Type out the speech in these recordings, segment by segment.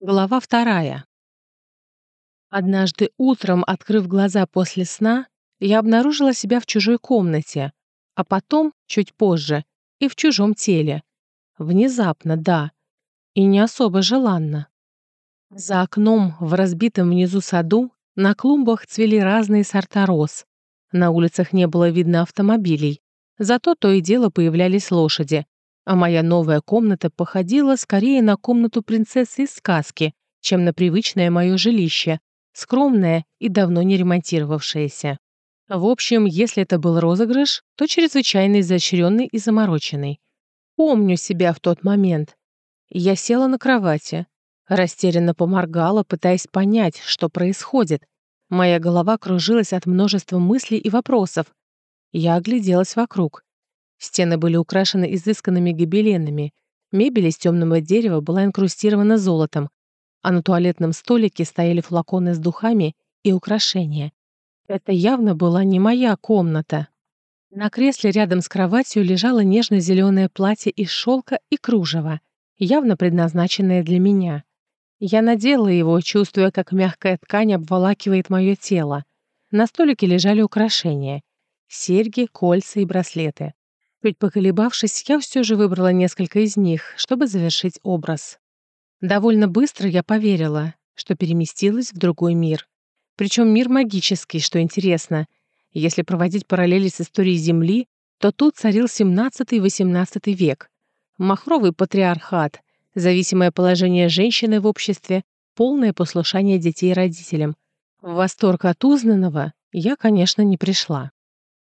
Глава вторая. Однажды утром, открыв глаза после сна, я обнаружила себя в чужой комнате, а потом, чуть позже, и в чужом теле. Внезапно, да, и не особо желанно. За окном в разбитом внизу саду на клумбах цвели разные сорта роз. На улицах не было видно автомобилей, зато то и дело появлялись лошади, а моя новая комната походила скорее на комнату принцессы из сказки, чем на привычное мое жилище, скромное и давно не ремонтировавшееся. В общем, если это был розыгрыш, то чрезвычайно изощренный и замороченный. Помню себя в тот момент. Я села на кровати, растерянно поморгала, пытаясь понять, что происходит. Моя голова кружилась от множества мыслей и вопросов. Я огляделась вокруг. Стены были украшены изысканными гобеленами, мебель из темного дерева была инкрустирована золотом, а на туалетном столике стояли флаконы с духами и украшения. Это явно была не моя комната. На кресле рядом с кроватью лежало нежно-зеленое платье из шелка и кружева, явно предназначенное для меня. Я надела его, чувствуя, как мягкая ткань обволакивает мое тело. На столике лежали украшения — серьги, кольца и браслеты. Чуть поколебавшись, я все же выбрала несколько из них, чтобы завершить образ. Довольно быстро я поверила, что переместилась в другой мир. Причем мир магический, что интересно. Если проводить параллели с историей Земли, то тут царил 17-18 век. Махровый патриархат, зависимое положение женщины в обществе, полное послушание детей родителям. В восторг от узнанного я, конечно, не пришла.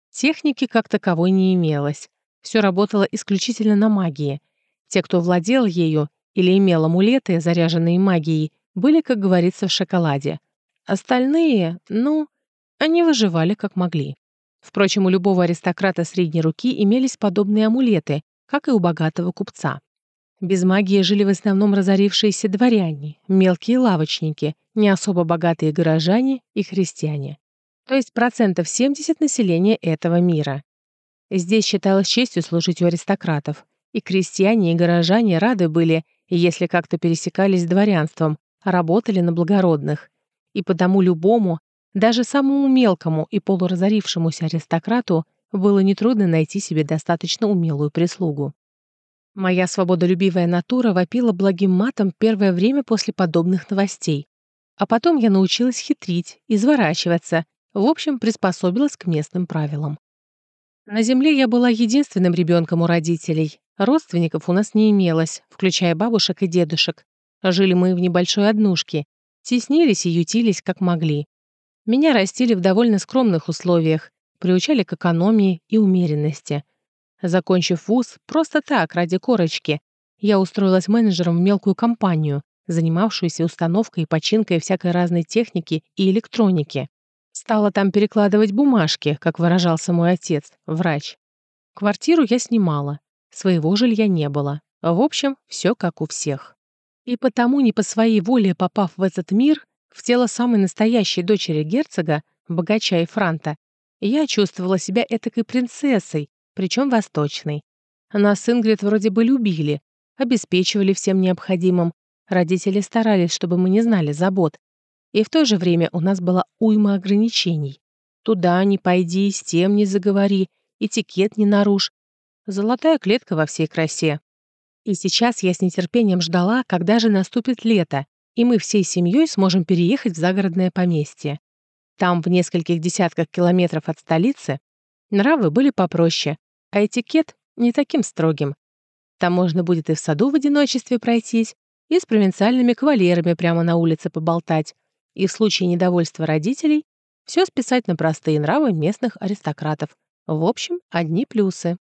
Техники как таковой не имелось. Все работало исключительно на магии. Те, кто владел ею или имел амулеты, заряженные магией, были, как говорится, в шоколаде. Остальные, ну, они выживали как могли. Впрочем, у любого аристократа средней руки имелись подобные амулеты, как и у богатого купца. Без магии жили в основном разорившиеся дворяне, мелкие лавочники, не особо богатые горожане и христиане. То есть процентов 70 населения этого мира. Здесь считалось честью служить у аристократов, и крестьяне и горожане рады были, если как-то пересекались с дворянством, работали на благородных. И потому любому, даже самому мелкому и полуразорившемуся аристократу было нетрудно найти себе достаточно умелую прислугу. Моя свободолюбивая натура вопила благим матом первое время после подобных новостей. А потом я научилась хитрить, изворачиваться, в общем, приспособилась к местным правилам. На земле я была единственным ребенком у родителей. Родственников у нас не имелось, включая бабушек и дедушек. Жили мы в небольшой однушке. Теснились и ютились, как могли. Меня растили в довольно скромных условиях, приучали к экономии и умеренности. Закончив вуз, просто так, ради корочки, я устроилась менеджером в мелкую компанию, занимавшуюся установкой и починкой всякой разной техники и электроники. Стала там перекладывать бумажки, как выражался мой отец, врач. Квартиру я снимала, своего жилья не было. В общем, все как у всех. И потому, не по своей воле попав в этот мир, в тело самой настоящей дочери герцога, богача и франта, я чувствовала себя этакой принцессой, причем восточной. Нас Ингрид вроде бы любили, обеспечивали всем необходимым. Родители старались, чтобы мы не знали забот, и в то же время у нас была уйма ограничений. Туда не пойди, с тем не заговори, этикет не нарушь. Золотая клетка во всей красе. И сейчас я с нетерпением ждала, когда же наступит лето, и мы всей семьей сможем переехать в загородное поместье. Там, в нескольких десятках километров от столицы, нравы были попроще, а этикет не таким строгим. Там можно будет и в саду в одиночестве пройтись, и с провинциальными кавалерами прямо на улице поболтать, и в случае недовольства родителей все списать на простые нравы местных аристократов. В общем, одни плюсы.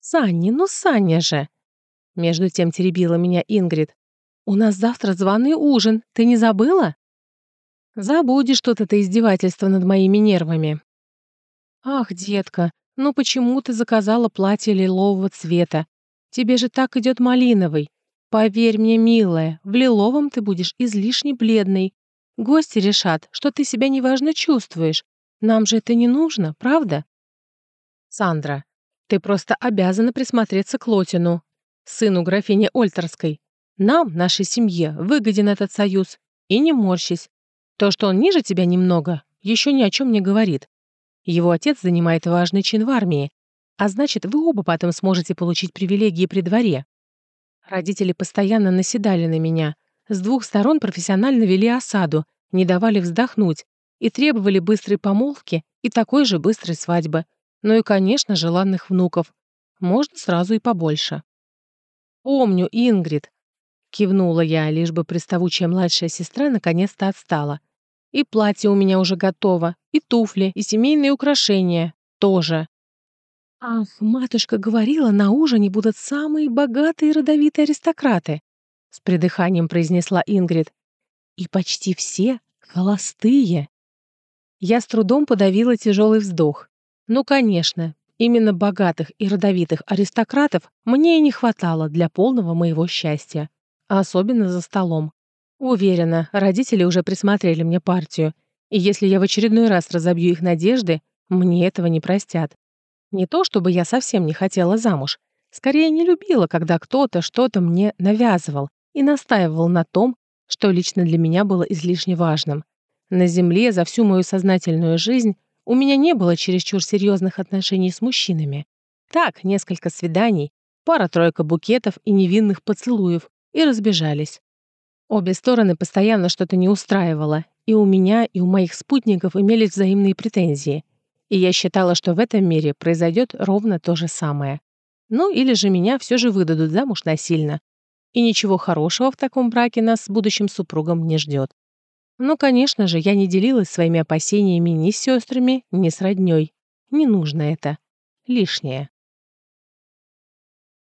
«Санни, ну Саня же!» Между тем теребила меня Ингрид. «У нас завтра званый ужин, ты не забыла?» «Забудешь что-то это издевательство над моими нервами». «Ах, детка, ну почему ты заказала платье лилового цвета? Тебе же так идет малиновый. Поверь мне, милая, в лиловом ты будешь излишне бледной, Гости решат, что ты себя неважно чувствуешь. Нам же это не нужно, правда? Сандра, ты просто обязана присмотреться к Лотину, сыну графини Ольтерской. Нам, нашей семье, выгоден этот союз. И не морщись. То, что он ниже тебя немного, еще ни о чем не говорит. Его отец занимает важный чин в армии, а значит, вы оба потом сможете получить привилегии при дворе. Родители постоянно наседали на меня. С двух сторон профессионально вели осаду, не давали вздохнуть и требовали быстрой помолвки и такой же быстрой свадьбы. Ну и, конечно, желанных внуков. Можно сразу и побольше. «Помню, Ингрид», — кивнула я, лишь бы приставучая младшая сестра наконец-то отстала. «И платье у меня уже готово, и туфли, и семейные украшения тоже». «Ах, матушка говорила, на ужине будут самые богатые родовитые аристократы», с придыханием произнесла Ингрид. «И почти все холостые». Я с трудом подавила тяжелый вздох. Ну, конечно, именно богатых и родовитых аристократов мне и не хватало для полного моего счастья. А особенно за столом. Уверена, родители уже присмотрели мне партию, и если я в очередной раз разобью их надежды, мне этого не простят. Не то, чтобы я совсем не хотела замуж. Скорее, не любила, когда кто-то что-то мне навязывал и настаивал на том, что лично для меня было излишне важным. На Земле за всю мою сознательную жизнь у меня не было чересчур серьезных отношений с мужчинами. Так, несколько свиданий, пара-тройка букетов и невинных поцелуев, и разбежались. Обе стороны постоянно что-то не устраивало, и у меня, и у моих спутников имелись взаимные претензии. И я считала, что в этом мире произойдет ровно то же самое. Ну, или же меня все же выдадут замуж насильно. И ничего хорошего в таком браке нас с будущим супругом не ждет. Но, конечно же, я не делилась своими опасениями ни с сестрами, ни с роднёй. Не нужно это. Лишнее.